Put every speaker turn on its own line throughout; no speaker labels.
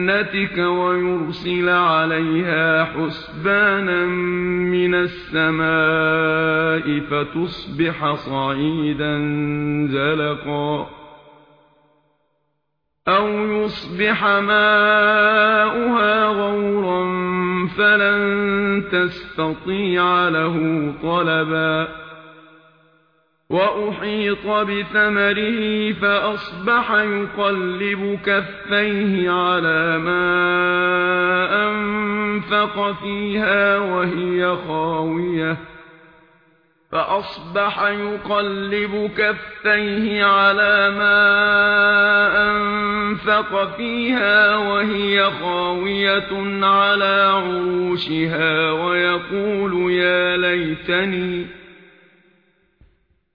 بِسُنَّتِكَ وَيُرْسِلَ عَلَيْهَا حُسْبَانًا مِنَ السَّمَاءِ فَتُصْبِحَ صَعِيدًا زَلَقًا أَوْ يُصْبِحَ مَاؤُهَا غَوْرًا فَلَن تَسْتَطِيعَ لَهُ طَلَبًا وأحيط بثمره فأصبح يقلب كفيه على ما أنفق فيها وهي خاوية فأصبح يقلب كفيه على ما أنفق فيها وهي خاوية على عروشها ويقول يا ليتني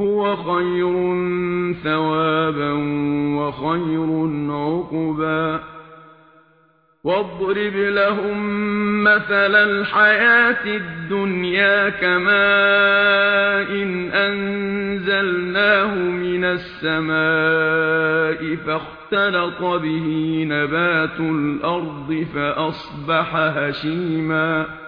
هُوَ خَيْرٌ ثَوَابًا وَخَيْرٌ عُقْبًا. وَاضْرِبْ لَهُم مَّثَلَ الْحَيَاةِ الدُّنْيَا كَمَاءٍ إن أَنزَلْنَاهُ مِنَ السَّمَاءِ فَاخْتَلَطَ بِهِ نَبَاتُ الْأَرْضِ فَأَصْبَحَ هَشِيمًا.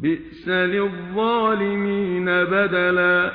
بئس للظالمين بدلا.